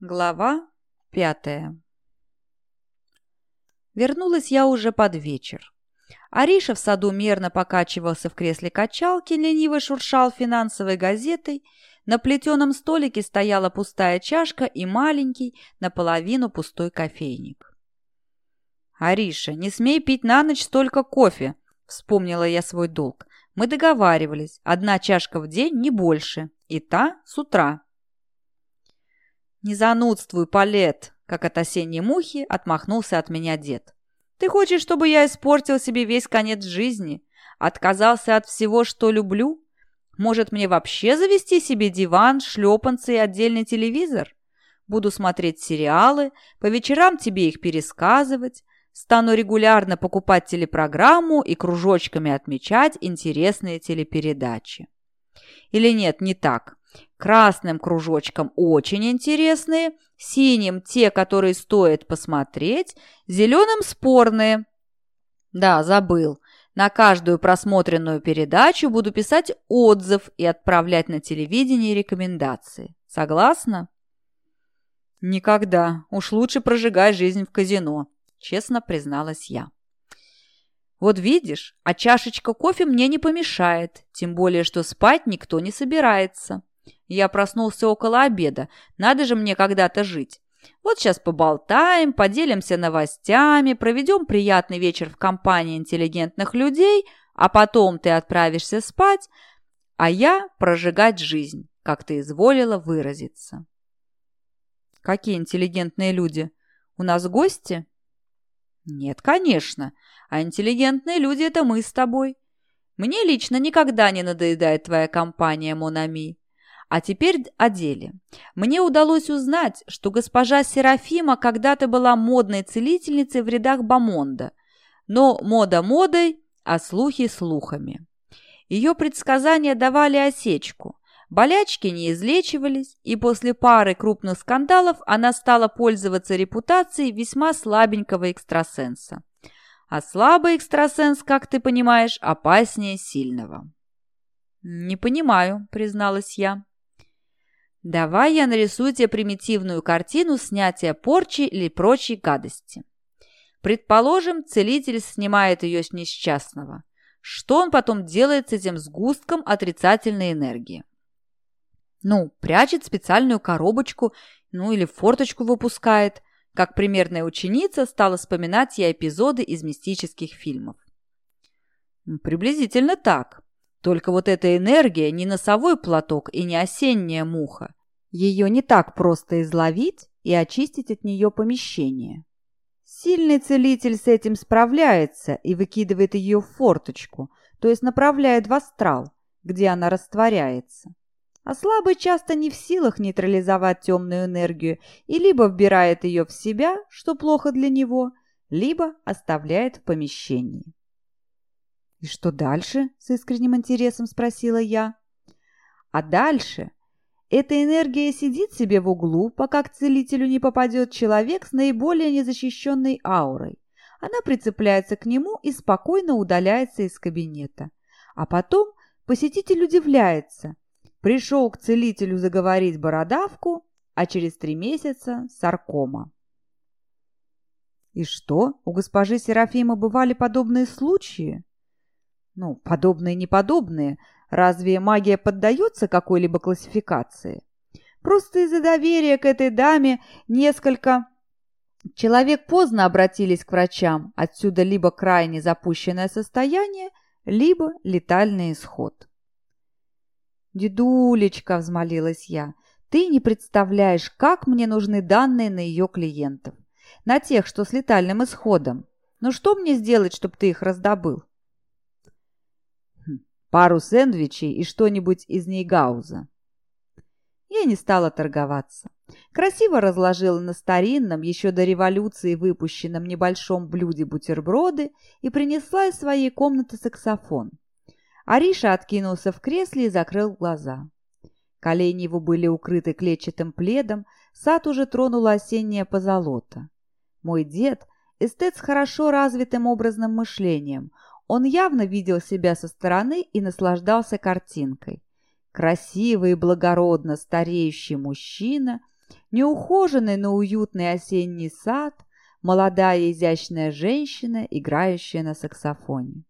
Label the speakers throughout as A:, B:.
A: Глава пятая Вернулась я уже под вечер. Ариша в саду мерно покачивался в кресле качалки, лениво шуршал финансовой газетой, на плетеном столике стояла пустая чашка и маленький, наполовину пустой кофейник. «Ариша, не смей пить на ночь столько кофе!» — вспомнила я свой долг. «Мы договаривались, одна чашка в день, не больше, и та с утра». «Не занудствуй, Палет!» — как от осенней мухи отмахнулся от меня дед. «Ты хочешь, чтобы я испортил себе весь конец жизни? Отказался от всего, что люблю? Может, мне вообще завести себе диван, шлепанцы и отдельный телевизор? Буду смотреть сериалы, по вечерам тебе их пересказывать, стану регулярно покупать телепрограмму и кружочками отмечать интересные телепередачи. Или нет, не так. Красным кружочком очень интересные, синим те, которые стоит посмотреть, зеленым спорные. Да, забыл. На каждую просмотренную передачу буду писать отзыв и отправлять на телевидение рекомендации. Согласна? Никогда. Уж лучше прожигай жизнь в казино, честно призналась я. Вот видишь, а чашечка кофе мне не помешает, тем более, что спать никто не собирается. Я проснулся около обеда, надо же мне когда-то жить. Вот сейчас поболтаем, поделимся новостями, проведем приятный вечер в компании интеллигентных людей, а потом ты отправишься спать, а я прожигать жизнь, как ты изволила выразиться. Какие интеллигентные люди? У нас гости? Нет, конечно. А интеллигентные люди – это мы с тобой. Мне лично никогда не надоедает твоя компания, Монами. А теперь о деле. Мне удалось узнать, что госпожа Серафима когда-то была модной целительницей в рядах Бамонда. Но мода модой, а слухи слухами. Ее предсказания давали осечку. Болячки не излечивались, и после пары крупных скандалов она стала пользоваться репутацией весьма слабенького экстрасенса. А слабый экстрасенс, как ты понимаешь, опаснее сильного. «Не понимаю», — призналась я. Давай я нарисую тебе примитивную картину снятия порчи или прочей гадости. Предположим, целитель снимает ее с несчастного. Что он потом делает с этим сгустком отрицательной энергии? Ну, прячет специальную коробочку, ну или форточку выпускает. Как примерная ученица стала вспоминать я эпизоды из мистических фильмов. Приблизительно так. Только вот эта энергия не носовой платок и не осенняя муха. Ее не так просто изловить и очистить от нее помещение. Сильный целитель с этим справляется и выкидывает ее в форточку, то есть направляет в астрал, где она растворяется. А слабый часто не в силах нейтрализовать темную энергию и либо вбирает ее в себя, что плохо для него, либо оставляет в помещении. «И что дальше?» – с искренним интересом спросила я. «А дальше эта энергия сидит себе в углу, пока к целителю не попадет человек с наиболее незащищенной аурой. Она прицепляется к нему и спокойно удаляется из кабинета. А потом посетитель удивляется. Пришел к целителю заговорить бородавку, а через три месяца – саркома. И что, у госпожи Серафима бывали подобные случаи? Ну, подобные неподобные – Разве магия поддается какой-либо классификации? Просто из-за доверия к этой даме несколько человек поздно обратились к врачам. Отсюда либо крайне запущенное состояние, либо летальный исход. «Дедулечка», — взмолилась я, — «ты не представляешь, как мне нужны данные на ее клиентов. На тех, что с летальным исходом. Ну что мне сделать, чтобы ты их раздобыл?» Пару сэндвичей и что-нибудь из Нейгауза. Я не стала торговаться. Красиво разложила на старинном, еще до революции выпущенном небольшом блюде бутерброды и принесла из своей комнаты саксофон. Ариша откинулся в кресле и закрыл глаза. Колени его были укрыты клетчатым пледом, сад уже тронула осенняя позолота. Мой дед – эстет с хорошо развитым образным мышлением – он явно видел себя со стороны и наслаждался картинкой. Красивый и благородно стареющий мужчина Неухоженный, но уютный осенний сад, молодая изящная женщина, играющая на саксофоне.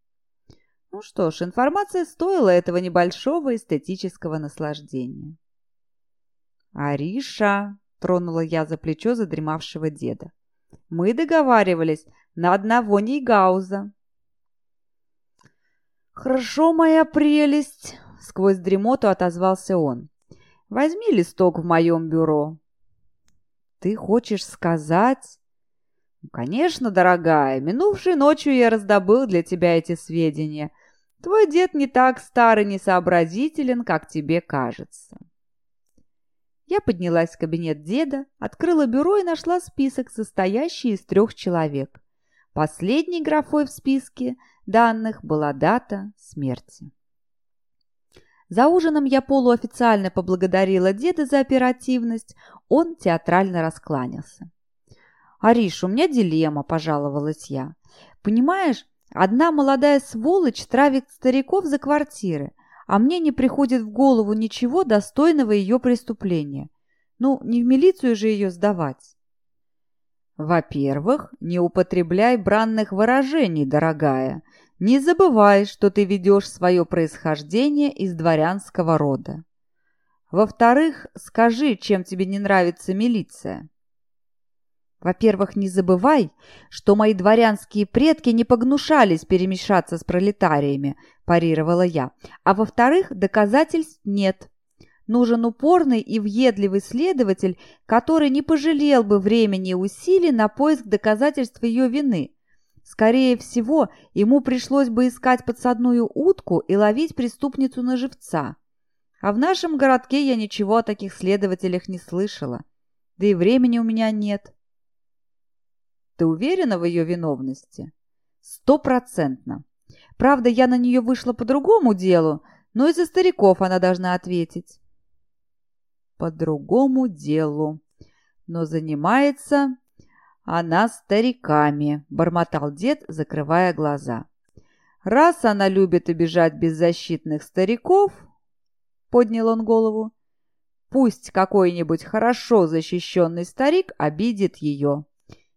A: Ну что ж, информация стоила этого небольшого эстетического наслаждения. «Ариша!» — тронула я за плечо задремавшего деда. «Мы договаривались на одного Нейгауза». «Хорошо, моя прелесть!» — сквозь дремоту отозвался он. «Возьми листок в моем бюро». «Ты хочешь сказать...» «Конечно, дорогая, минувшей ночью я раздобыл для тебя эти сведения. Твой дед не так стар и несообразителен, как тебе кажется». Я поднялась в кабинет деда, открыла бюро и нашла список, состоящий из трех человек. Последней графой в списке данных была дата смерти. За ужином я полуофициально поблагодарила деда за оперативность, он театрально раскланялся. «Ариш, у меня дилемма», – пожаловалась я. «Понимаешь, одна молодая сволочь травит стариков за квартиры, а мне не приходит в голову ничего достойного ее преступления. Ну, не в милицию же ее сдавать». Во-первых, не употребляй бранных выражений, дорогая. Не забывай, что ты ведешь свое происхождение из дворянского рода. Во-вторых, скажи, чем тебе не нравится милиция. Во-первых, не забывай, что мои дворянские предки не погнушались перемешаться с пролетариями, парировала я. А во-вторых, доказательств нет. Нужен упорный и въедливый следователь, который не пожалел бы времени и усилий на поиск доказательств ее вины. Скорее всего, ему пришлось бы искать подсадную утку и ловить преступницу на живца. А в нашем городке я ничего о таких следователях не слышала. Да и времени у меня нет. Ты уверена в ее виновности? Стопроцентно. Правда, я на нее вышла по другому делу, но из-за стариков она должна ответить по другому делу. Но занимается она стариками, бормотал дед, закрывая глаза. Раз она любит обижать беззащитных стариков, поднял он голову, пусть какой-нибудь хорошо защищенный старик обидит ее.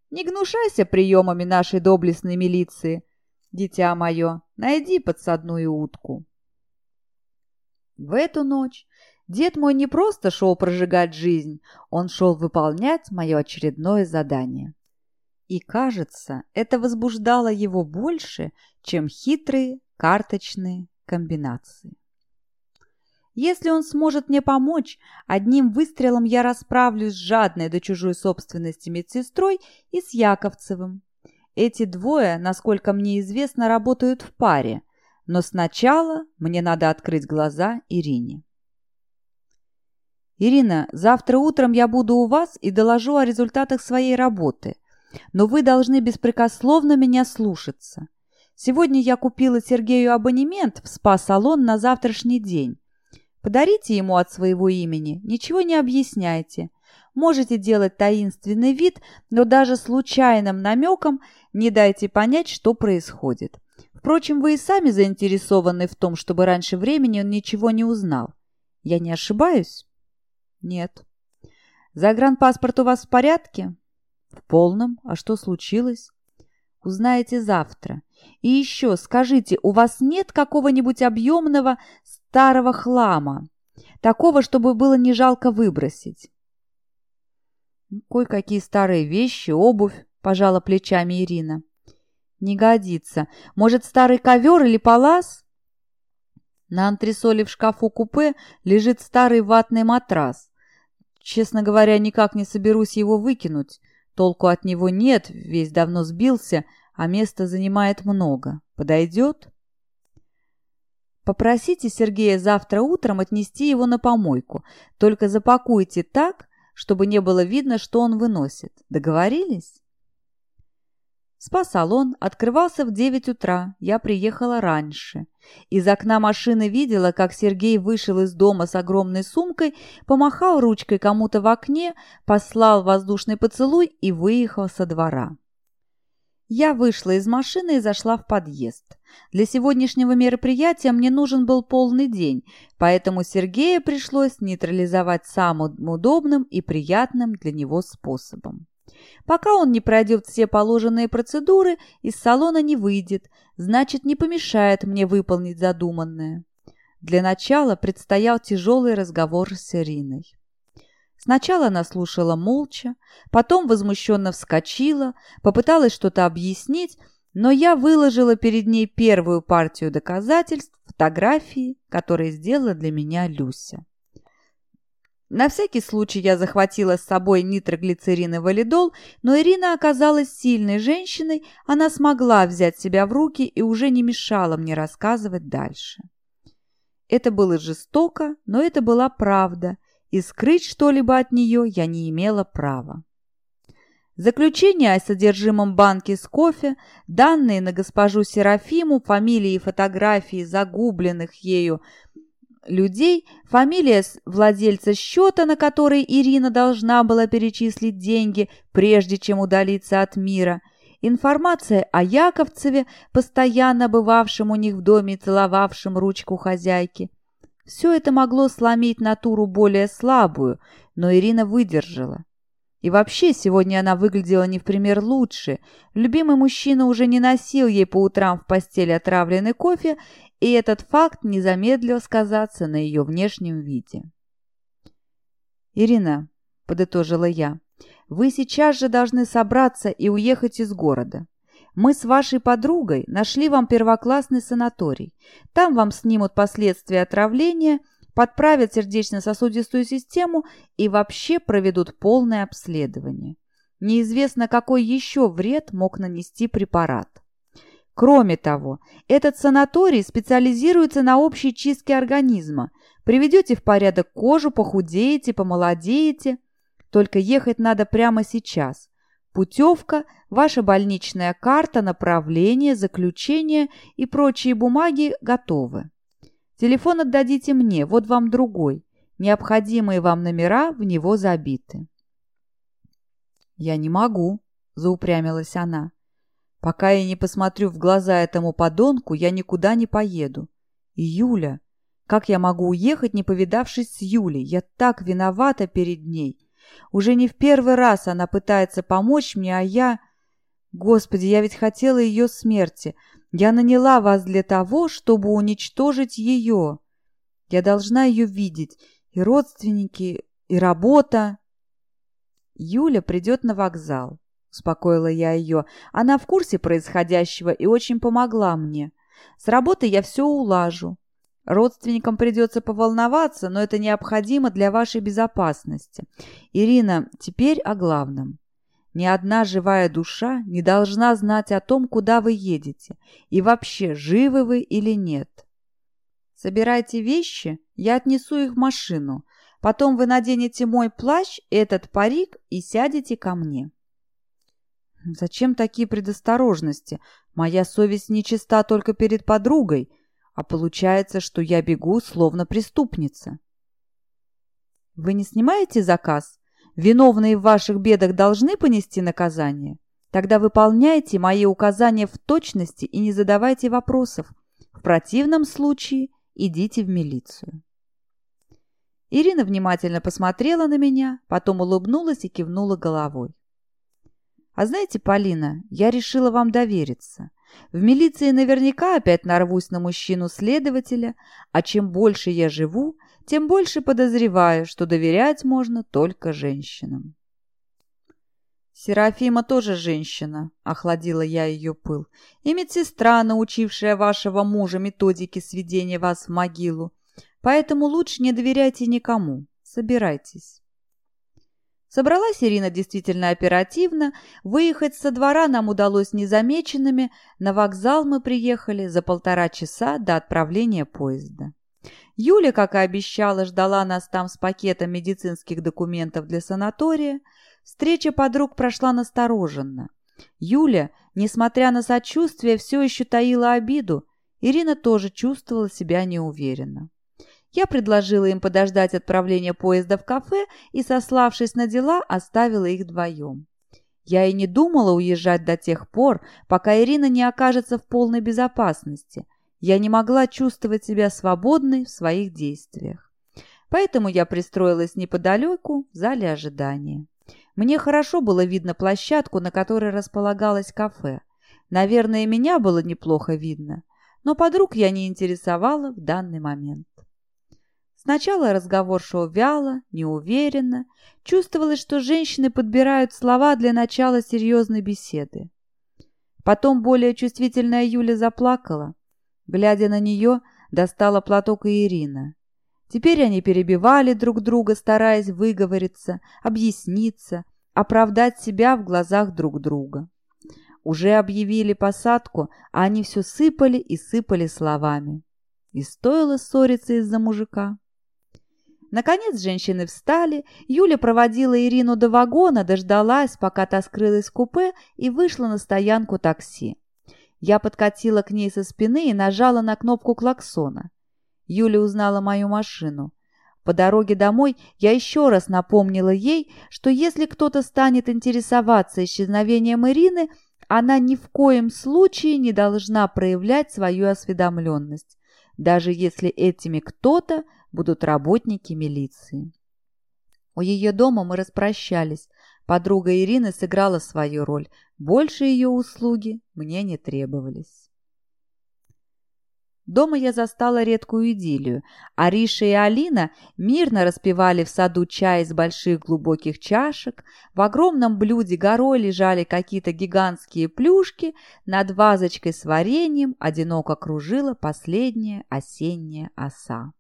A: Не гнушайся приемами нашей доблестной милиции, дитя мое, найди подсадную утку. В эту ночь Дед мой не просто шел прожигать жизнь, он шел выполнять мое очередное задание. И, кажется, это возбуждало его больше, чем хитрые карточные комбинации. Если он сможет мне помочь, одним выстрелом я расправлюсь с жадной до чужой собственности медсестрой и с Яковцевым. Эти двое, насколько мне известно, работают в паре, но сначала мне надо открыть глаза Ирине. «Ирина, завтра утром я буду у вас и доложу о результатах своей работы. Но вы должны беспрекословно меня слушаться. Сегодня я купила Сергею абонемент в спа-салон на завтрашний день. Подарите ему от своего имени, ничего не объясняйте. Можете делать таинственный вид, но даже случайным намеком не дайте понять, что происходит. Впрочем, вы и сами заинтересованы в том, чтобы раньше времени он ничего не узнал. Я не ошибаюсь?» «Нет». «Загранпаспорт у вас в порядке?» «В полном. А что случилось?» «Узнаете завтра. И еще скажите, у вас нет какого-нибудь объемного старого хлама? Такого, чтобы было не жалко выбросить?» «Кое-какие старые вещи, обувь», — пожала плечами Ирина. «Не годится. Может, старый ковер или палас?» На антресоле в шкафу купе лежит старый ватный матрас. Честно говоря, никак не соберусь его выкинуть. Толку от него нет, весь давно сбился, а места занимает много. Подойдет? Попросите Сергея завтра утром отнести его на помойку. Только запакуйте так, чтобы не было видно, что он выносит. Договорились? Спа-салон открывался в девять утра. Я приехала раньше. Из окна машины видела, как Сергей вышел из дома с огромной сумкой, помахал ручкой кому-то в окне, послал воздушный поцелуй и выехал со двора. Я вышла из машины и зашла в подъезд. Для сегодняшнего мероприятия мне нужен был полный день, поэтому Сергея пришлось нейтрализовать самым удобным и приятным для него способом. Пока он не пройдет все положенные процедуры, из салона не выйдет, значит, не помешает мне выполнить задуманное. Для начала предстоял тяжелый разговор с Ириной. Сначала она слушала молча, потом возмущенно вскочила, попыталась что-то объяснить, но я выложила перед ней первую партию доказательств, фотографии, которые сделала для меня Люся. На всякий случай я захватила с собой нитроглицерин и валидол, но Ирина оказалась сильной женщиной, она смогла взять себя в руки и уже не мешала мне рассказывать дальше. Это было жестоко, но это была правда, и скрыть что-либо от нее я не имела права. Заключение о содержимом банки с кофе, данные на госпожу Серафиму, фамилии и фотографии загубленных ею людей, фамилия владельца счета, на который Ирина должна была перечислить деньги, прежде чем удалиться от мира, информация о Яковцеве, постоянно бывавшем у них в доме и целовавшем ручку хозяйки. Все это могло сломить натуру более слабую, но Ирина выдержала. И вообще, сегодня она выглядела не в пример лучше. Любимый мужчина уже не носил ей по утрам в постели отравленный кофе, и этот факт не замедлил сказаться на ее внешнем виде. «Ирина», — подытожила я, — «вы сейчас же должны собраться и уехать из города. Мы с вашей подругой нашли вам первоклассный санаторий. Там вам снимут последствия отравления, подправят сердечно-сосудистую систему и вообще проведут полное обследование. Неизвестно, какой еще вред мог нанести препарат. Кроме того, этот санаторий специализируется на общей чистке организма. Приведете в порядок кожу, похудеете, помолодеете. Только ехать надо прямо сейчас. Путевка, ваша больничная карта, направление, заключение и прочие бумаги готовы. Телефон отдадите мне, вот вам другой. Необходимые вам номера в него забиты. «Я не могу», — заупрямилась она. Пока я не посмотрю в глаза этому подонку, я никуда не поеду. И Юля... Как я могу уехать, не повидавшись с Юлей? Я так виновата перед ней. Уже не в первый раз она пытается помочь мне, а я... Господи, я ведь хотела ее смерти. Я наняла вас для того, чтобы уничтожить ее. Я должна ее видеть. И родственники, и работа. Юля придет на вокзал. — успокоила я ее. «Она в курсе происходящего и очень помогла мне. С работы я все улажу. Родственникам придется поволноваться, но это необходимо для вашей безопасности. Ирина, теперь о главном. Ни одна живая душа не должна знать о том, куда вы едете, и вообще, живы вы или нет. Собирайте вещи, я отнесу их в машину. Потом вы наденете мой плащ, этот парик и сядете ко мне». Зачем такие предосторожности? Моя совесть нечиста только перед подругой, а получается, что я бегу словно преступница. Вы не снимаете заказ? Виновные в ваших бедах должны понести наказание? Тогда выполняйте мои указания в точности и не задавайте вопросов. В противном случае идите в милицию. Ирина внимательно посмотрела на меня, потом улыбнулась и кивнула головой. А знаете, Полина, я решила вам довериться. В милиции наверняка опять нарвусь на мужчину-следователя, а чем больше я живу, тем больше подозреваю, что доверять можно только женщинам. «Серафима тоже женщина», — охладила я ее пыл, «и медсестра, научившая вашего мужа методике сведения вас в могилу. Поэтому лучше не доверяйте никому. Собирайтесь». Собралась Ирина действительно оперативно, выехать со двора нам удалось незамеченными, на вокзал мы приехали за полтора часа до отправления поезда. Юля, как и обещала, ждала нас там с пакетом медицинских документов для санатория. Встреча подруг прошла настороженно. Юля, несмотря на сочувствие, все еще таила обиду. Ирина тоже чувствовала себя неуверенно. Я предложила им подождать отправления поезда в кафе и, сославшись на дела, оставила их вдвоем. Я и не думала уезжать до тех пор, пока Ирина не окажется в полной безопасности. Я не могла чувствовать себя свободной в своих действиях. Поэтому я пристроилась неподалеку, в зале ожидания. Мне хорошо было видно площадку, на которой располагалось кафе. Наверное, меня было неплохо видно, но подруг я не интересовала в данный момент. Сначала разговор шел вяло, неуверенно. Чувствовалось, что женщины подбирают слова для начала серьезной беседы. Потом более чувствительная Юля заплакала. Глядя на нее, достала платок и Ирина. Теперь они перебивали друг друга, стараясь выговориться, объясниться, оправдать себя в глазах друг друга. Уже объявили посадку, а они все сыпали и сыпали словами. И стоило ссориться из-за мужика. Наконец женщины встали, Юля проводила Ирину до вагона, дождалась, пока та скрылась в купе и вышла на стоянку такси. Я подкатила к ней со спины и нажала на кнопку клаксона. Юля узнала мою машину. По дороге домой я еще раз напомнила ей, что если кто-то станет интересоваться исчезновением Ирины, она ни в коем случае не должна проявлять свою осведомленность, даже если этими кто-то – будут работники милиции. У ее дома мы распрощались. Подруга Ирины сыграла свою роль. Больше ее услуги мне не требовались. Дома я застала редкую идиллию. Ариша и Алина мирно распивали в саду чай из больших глубоких чашек. В огромном блюде горой лежали какие-то гигантские плюшки. Над вазочкой с вареньем одиноко кружила последняя осенняя оса.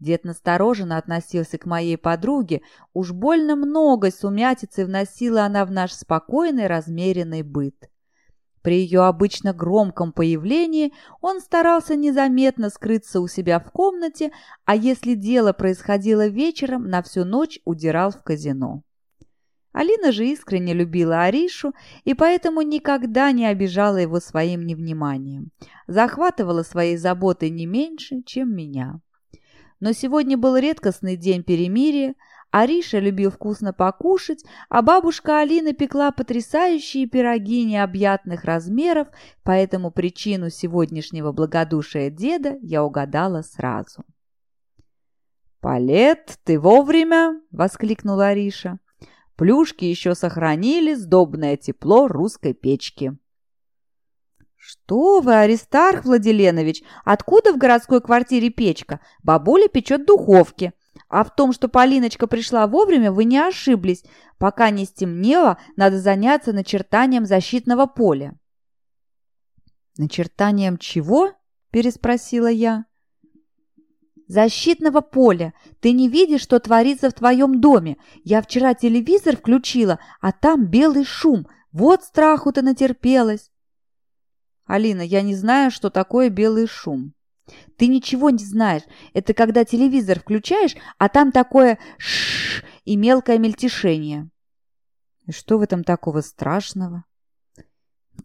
A: Дед настороженно относился к моей подруге, уж больно много сумятицы вносила она в наш спокойный, размеренный быт. При ее обычно громком появлении он старался незаметно скрыться у себя в комнате, а если дело происходило вечером, на всю ночь удирал в казино. Алина же искренне любила Аришу и поэтому никогда не обижала его своим невниманием. Захватывала своей заботой не меньше, чем меня. Но сегодня был редкостный день перемирия, Ариша любил вкусно покушать, а бабушка Алина пекла потрясающие пироги необъятных размеров, поэтому причину сегодняшнего благодушия деда я угадала сразу. «Палет, ты вовремя!» — воскликнула Ариша. «Плюшки еще сохранили сдобное тепло русской печки».
B: «Что вы, Аристарх Владиленович, откуда в городской квартире печка? Бабуля печет духовки. А в том, что Полиночка пришла вовремя, вы не ошиблись. Пока не стемнело, надо заняться начертанием защитного поля».
A: «Начертанием чего?» – переспросила я.
B: «Защитного поля. Ты не видишь, что творится в твоем доме? Я вчера телевизор включила, а там белый шум. Вот страху-то натерпелась».
A: «Алина, я не знаю, что такое белый шум».
B: «Ты ничего не знаешь. Это когда телевизор включаешь, а там такое шш и мелкое мельтешение».
A: «И что в этом такого страшного?»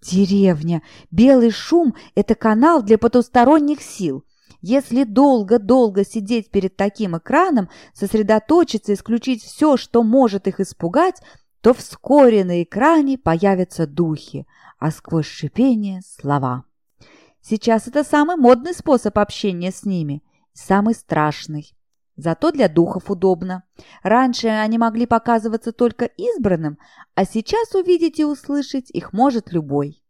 B: «Деревня. Белый шум – это канал для потусторонних сил». Если долго-долго сидеть перед таким экраном, сосредоточиться, исключить все, что может их испугать, то вскоре на экране появятся духи, а сквозь шипение – слова. Сейчас это самый модный способ общения с ними, самый страшный. Зато для духов удобно. Раньше они могли показываться только избранным, а сейчас увидеть и услышать их может любой.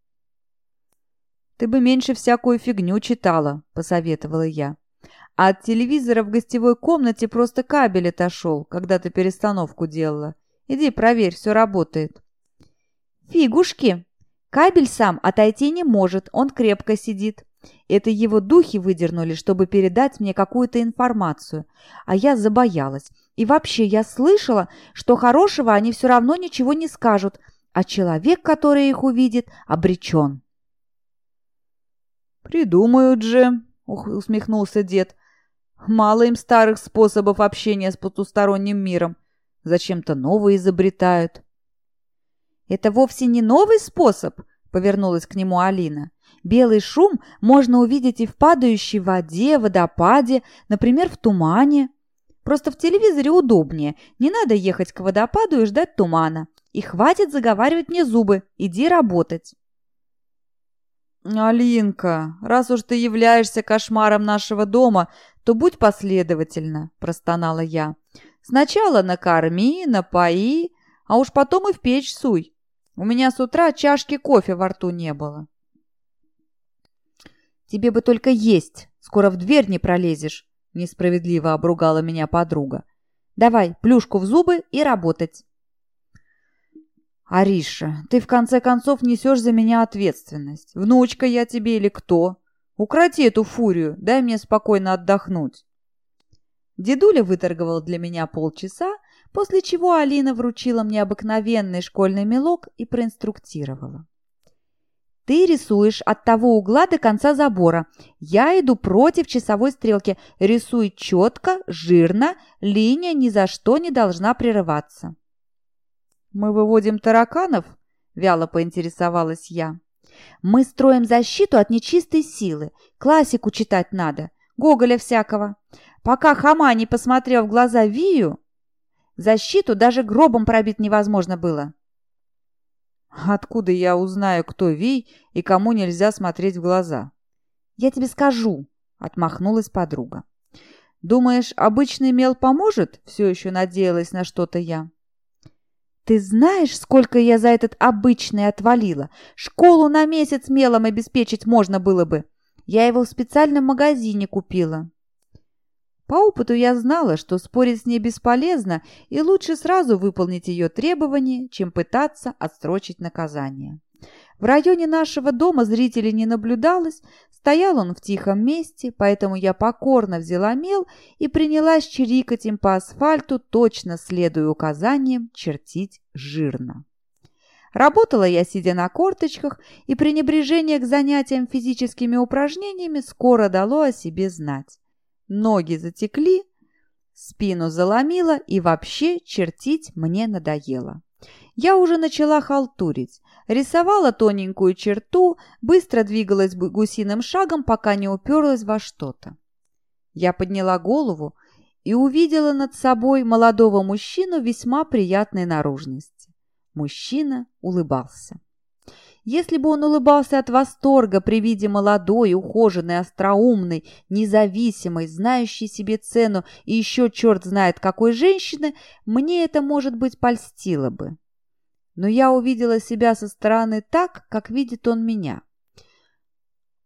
A: «Ты бы меньше всякую фигню читала», – посоветовала я. «А от телевизора в гостевой комнате просто кабель отошел, когда ты перестановку делала. Иди проверь, все работает».
B: «Фигушки!» Кабель сам отойти не может, он крепко сидит. Это его духи выдернули, чтобы передать мне какую-то информацию. А я забоялась. И вообще я слышала, что хорошего они все равно ничего не скажут, а человек, который их увидит, обречен.
A: «Придумают же», — усмехнулся дед. «Мало им старых способов общения с потусторонним миром. Зачем-то новые изобретают».
B: «Это вовсе не новый способ», — повернулась к нему Алина. «Белый шум можно увидеть и в падающей воде, водопаде, например, в тумане. Просто в телевизоре удобнее. Не надо ехать к водопаду и ждать тумана. И хватит заговаривать мне зубы. Иди работать.
A: «Алинка, раз уж ты являешься кошмаром нашего дома, то будь последовательна», – простонала я. «Сначала накорми, напои, а уж потом и в печь суй. У меня с утра чашки кофе во рту не было».
B: «Тебе бы только есть, скоро в дверь не пролезешь», – несправедливо обругала меня подруга. «Давай плюшку в зубы и работать».
A: «Ариша, ты в конце концов несешь за меня ответственность. Внучка я тебе или кто? Укроти эту фурию, дай мне спокойно отдохнуть».
B: Дедуля выторговал для меня полчаса, после чего Алина вручила мне обыкновенный школьный мелок и проинструктировала. «Ты рисуешь от того угла до конца забора. Я иду против часовой стрелки. Рисуй четко, жирно, линия ни за что не должна прерываться».
A: «Мы выводим тараканов?» – вяло поинтересовалась я.
B: «Мы строим защиту от нечистой силы. Классику читать надо. Гоголя всякого. Пока Хама не посмотрел в глаза Вию, защиту даже гробом пробить невозможно было».
A: «Откуда я узнаю, кто Вий и кому нельзя смотреть в глаза?»
B: «Я тебе скажу», — отмахнулась подруга.
A: «Думаешь, обычный мел поможет?» — все еще надеялась на что-то я.
B: Ты знаешь, сколько я за этот обычный отвалила? Школу на месяц мелом обеспечить можно было бы. Я его в специальном магазине купила.
A: По опыту я знала, что спорить с ней бесполезно, и лучше сразу выполнить ее требования, чем пытаться отсрочить наказание. В районе нашего дома зрителей не наблюдалось, стоял он в тихом месте, поэтому я покорно взяла мел и принялась чирикать им по асфальту, точно следуя указаниям чертить жирно. Работала я, сидя на корточках, и пренебрежение к занятиям физическими упражнениями скоро дало о себе знать. Ноги затекли, спину заломило, и вообще чертить мне надоело. Я уже начала халтурить, рисовала тоненькую черту, быстро двигалась гусиным шагом, пока не уперлась во что-то. Я подняла голову и увидела над собой молодого мужчину весьма приятной наружности. Мужчина улыбался. Если бы он улыбался от восторга при виде молодой, ухоженной, остроумной, независимой, знающей себе цену и еще черт знает какой женщины, мне это, может быть, польстило бы но я увидела себя со стороны так, как видит он меня.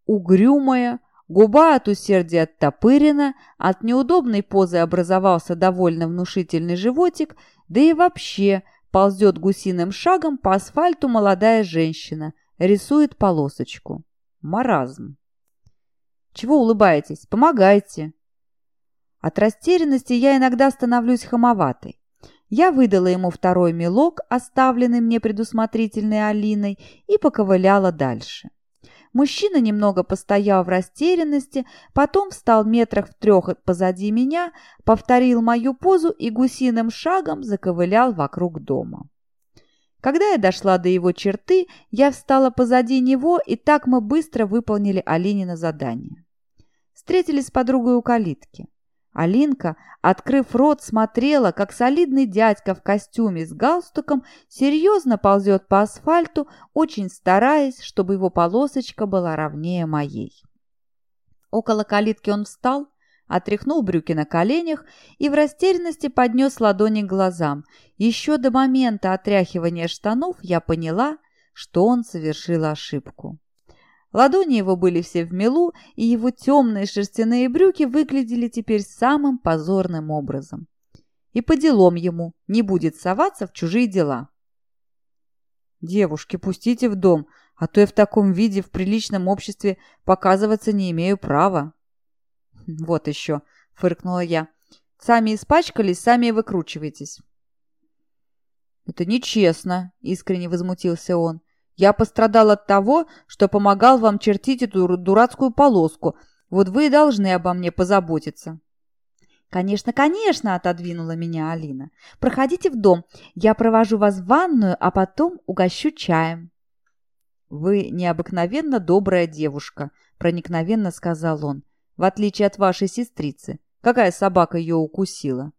A: Угрюмая, губа от усердия оттопырена, от неудобной позы образовался довольно внушительный животик, да и вообще ползет гусиным шагом по асфальту молодая женщина, рисует полосочку. Маразм. Чего улыбаетесь? Помогайте. От растерянности я иногда становлюсь хамоватой. Я выдала ему второй мелок, оставленный мне предусмотрительной Алиной, и поковыляла дальше. Мужчина немного постоял в растерянности, потом встал метрах в трех позади меня, повторил мою позу и гусиным шагом заковылял вокруг дома. Когда я дошла до его черты, я встала позади него, и так мы быстро выполнили Алинина задание. Встретились с подругой у калитки. Алинка, открыв рот, смотрела, как солидный дядька в костюме с галстуком серьезно ползет по асфальту, очень стараясь, чтобы его полосочка была ровнее моей. Около калитки он встал, отряхнул брюки на коленях и в растерянности поднес ладони к глазам. Еще до момента отряхивания штанов я поняла, что он совершил ошибку. Ладони его были все в мелу, и его темные шерстяные брюки выглядели теперь самым позорным образом. И по делам ему не будет соваться в чужие дела. «Девушки, пустите в дом, а то я в таком виде в приличном обществе показываться не имею права». «Вот еще», — фыркнула я, — «сами испачкались, сами выкручивайтесь». «Это нечестно», — искренне возмутился он. Я пострадал от того, что помогал вам чертить эту дурацкую полоску. Вот вы и должны обо мне позаботиться».
B: «Конечно, конечно!» – отодвинула меня Алина. «Проходите в дом. Я провожу вас в ванную, а потом угощу чаем».
A: «Вы необыкновенно добрая девушка», – проникновенно сказал он, «в отличие от вашей сестрицы. Какая собака ее укусила?»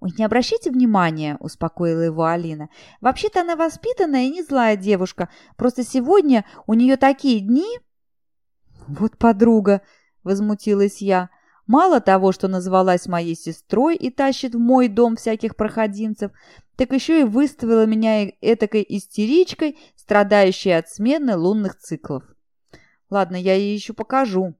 B: «Ой, не обращайте внимания», — успокоила его Алина. «Вообще-то она воспитанная и не злая девушка. Просто сегодня у нее такие дни...» «Вот подруга», — возмутилась я. «Мало того, что назвалась моей сестрой и тащит в мой дом всяких проходимцев, так еще и выставила меня этакой истеричкой, страдающей от смены лунных циклов. Ладно, я ей еще покажу».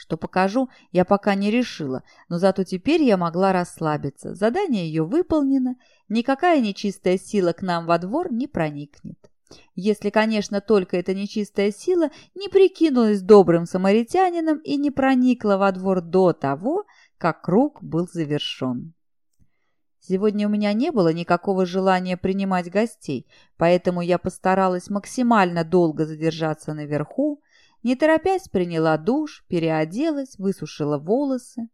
B: Что покажу, я пока не решила, но зато теперь я могла расслабиться. Задание ее выполнено, никакая нечистая сила к нам во двор не проникнет. Если, конечно, только эта нечистая сила не прикинулась добрым самаритянином и не проникла во двор до того, как круг был завершен. Сегодня у меня не было никакого желания принимать гостей, поэтому я постаралась максимально долго задержаться наверху, не торопясь приняла душ, переоделась, высушила волосы.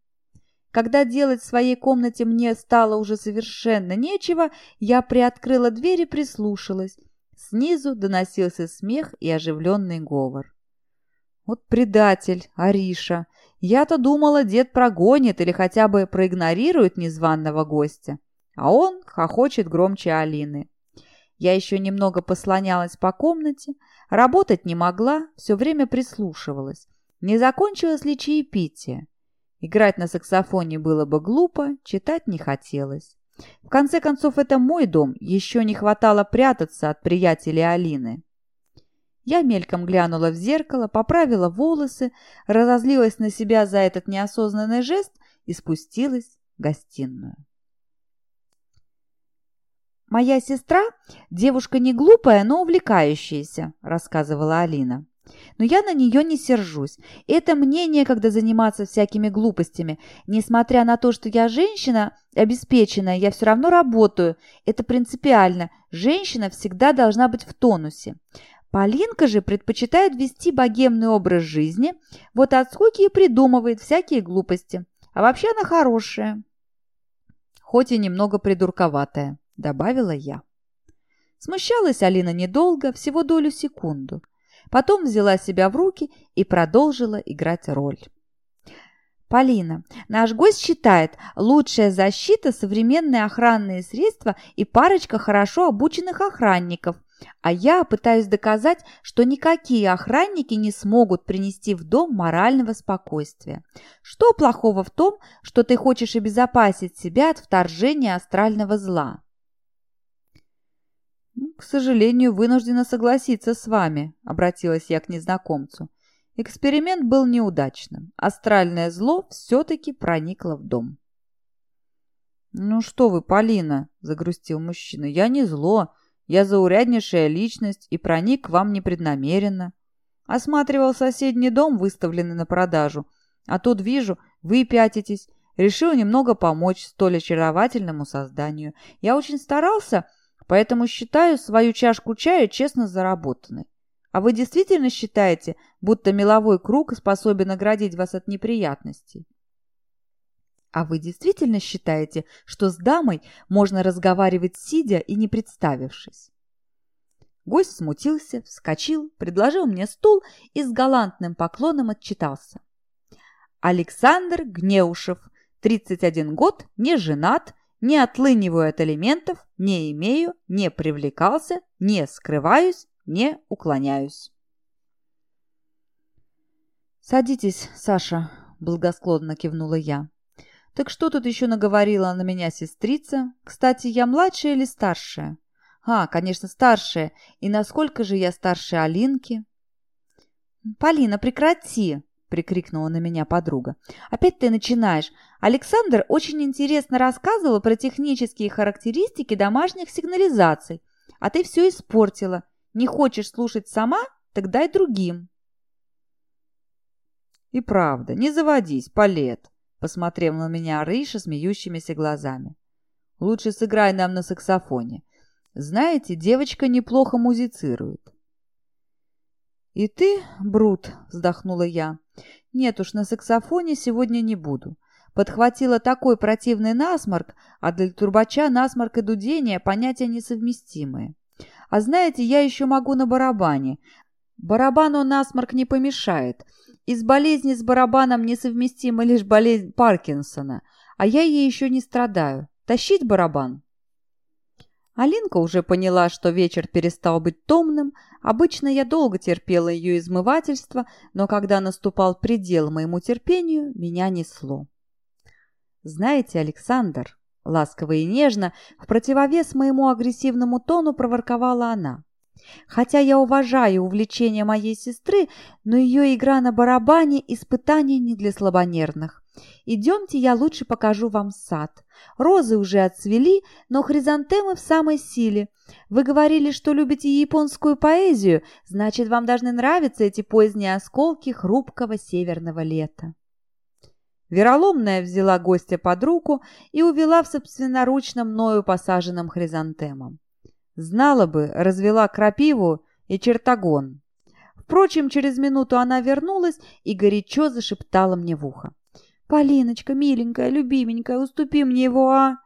B: Когда делать в своей комнате мне стало уже совершенно нечего, я приоткрыла дверь и прислушалась. Снизу доносился смех и оживленный говор. Вот предатель, Ариша. Я-то думала, дед прогонит или хотя бы проигнорирует незваного гостя. А он хохочет громче Алины. Я еще немного послонялась по комнате, работать не могла, все время прислушивалась. Не закончилось ли чаепитие? Играть на саксофоне было бы глупо, читать не хотелось. В конце концов, это мой дом, еще не хватало прятаться от приятелей Алины. Я мельком глянула в зеркало, поправила волосы, разозлилась на себя за этот неосознанный жест и спустилась в гостиную. «Моя сестра – девушка не глупая, но увлекающаяся», – рассказывала Алина. «Но я на нее не сержусь. Это мне некогда заниматься всякими глупостями. Несмотря на то, что я женщина обеспеченная, я все равно работаю. Это принципиально. Женщина всегда должна быть в тонусе. Полинка же предпочитает вести богемный образ жизни, вот от скуки и придумывает всякие глупости. А вообще она хорошая. Хоть и немного придурковатая. — добавила я. Смущалась Алина недолго, всего долю секунду. Потом взяла себя в руки и продолжила играть роль. Полина, наш гость считает, лучшая защита – современные охранные средства и парочка хорошо обученных охранников. А я пытаюсь доказать, что никакие охранники не смогут принести в дом морального спокойствия. Что плохого в том, что ты хочешь обезопасить себя от вторжения астрального зла? «К сожалению, вынуждена согласиться с вами», — обратилась я к незнакомцу. Эксперимент был неудачным. Астральное зло все-таки проникло в дом. «Ну что вы, Полина», — загрустил мужчина, — «я не зло. Я зауряднейшая личность и проник к вам непреднамеренно. Осматривал соседний дом, выставленный на продажу. А тут вижу, вы пятитесь. Решил немного помочь столь очаровательному созданию. Я очень старался, Поэтому считаю свою чашку чая честно заработанной. А вы действительно считаете, будто меловой круг способен оградить вас от неприятностей? А вы действительно считаете, что с дамой можно разговаривать сидя и не представившись? Гость смутился, вскочил, предложил мне стул и с галантным поклоном отчитался. Александр Гнеушев, 31 год, не женат, не отлыниваю от элементов, не имею, не привлекался, не скрываюсь, не уклоняюсь. «Садитесь, Саша», — благосклонно кивнула я. «Так что тут еще наговорила на меня сестрица? Кстати, я младшая или старшая?» «А, конечно, старшая. И насколько же я старше Алинки?» «Полина, прекрати!» — прикрикнула на меня подруга. «Опять ты начинаешь. Александр очень интересно рассказывал про технические характеристики домашних сигнализаций, а ты все испортила. Не хочешь слушать сама? Так дай другим».
A: «И правда, не заводись, Палет», — посмотрел на меня Рыша смеющимися глазами. «Лучше сыграй нам на саксофоне. Знаете, девочка неплохо музицирует». «И ты, Брут», — вздохнула я, — «нет уж, на саксофоне сегодня не буду. Подхватила такой противный насморк, а для турбача насморк и дудение — понятия несовместимые. А знаете, я еще могу на барабане. Барабану насморк не помешает. Из болезни с барабаном несовместима лишь болезнь Паркинсона. а я ей еще не страдаю. Тащить барабан?» Алинка уже поняла, что вечер перестал быть томным. Обычно я долго терпела ее измывательство, но когда наступал предел моему терпению, меня несло. «Знаете, Александр», — ласково и нежно, в противовес моему агрессивному тону проворковала она, «хотя я уважаю увлечение моей сестры, но ее игра на барабане — испытание не для слабонервных. Идемте, я лучше покажу вам сад. Розы уже отцвели, но хризантемы в самой силе. Вы говорили, что любите японскую поэзию, значит, вам должны нравиться эти поздние осколки хрупкого северного лета. Вероломная взяла гостя под руку и увела в собственноручно мною посаженном хризантемом. Знала бы, развела крапиву и чертогон. Впрочем, через минуту она вернулась и горячо зашептала мне в ухо. «Полиночка, миленькая, любименькая, уступи мне его, а?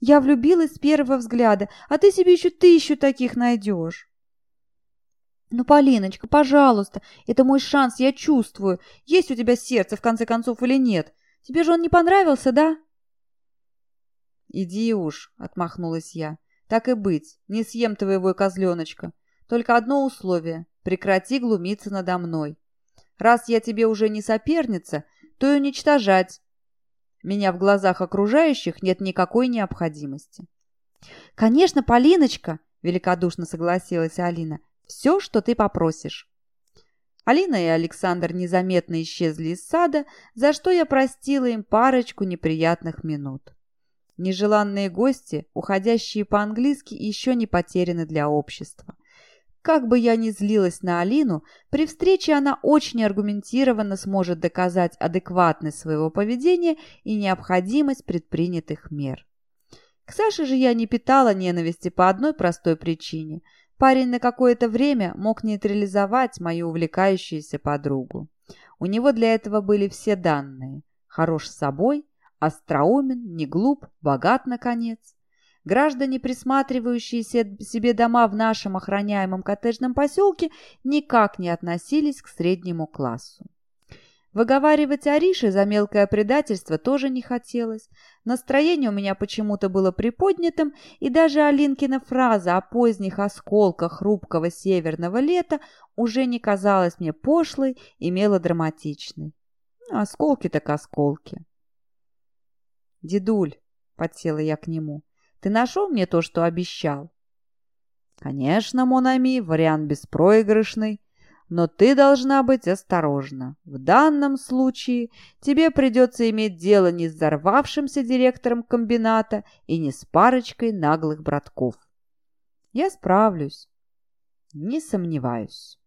A: Я влюбилась с первого взгляда, а ты себе еще тысячу таких найдешь». «Ну, Полиночка, пожалуйста, это мой шанс, я чувствую, есть у тебя сердце, в конце концов, или нет. Тебе же он не понравился, да?» «Иди уж», — отмахнулась я. «Так и быть, не съем твоего козленочка. Только одно условие — прекрати глумиться надо мной. Раз я тебе уже не соперница, то и уничтожать. Меня в глазах окружающих нет никакой необходимости. «Конечно, Полиночка!» – великодушно согласилась Алина. «Все, что ты попросишь». Алина и Александр незаметно исчезли из сада, за что я простила им парочку неприятных минут. Нежеланные гости, уходящие по-английски, еще не потеряны для общества. Как бы я ни злилась на Алину, при встрече она очень аргументированно сможет доказать адекватность своего поведения и необходимость предпринятых мер. К Саше же я не питала ненависти по одной простой причине. Парень на какое-то время мог нейтрализовать мою увлекающуюся подругу. У него для этого были все данные. Хорош с собой, остроумен, не глуп, богат, наконец. Граждане, присматривающиеся себе дома в нашем охраняемом коттеджном поселке, никак не относились к среднему классу. Выговаривать Арише за мелкое предательство тоже не хотелось. Настроение у меня почему-то было приподнятым, и даже Алинкина фраза о поздних осколках хрупкого северного лета уже не казалась мне пошлой и мелодраматичной. Осколки так осколки. «Дедуль», — подсела я к нему, — ты нашел мне то, что обещал?» «Конечно, Монами, вариант беспроигрышный, но ты должна быть осторожна. В данном случае тебе придется иметь дело не с взорвавшимся директором комбината и не с парочкой наглых братков. Я справлюсь. Не сомневаюсь».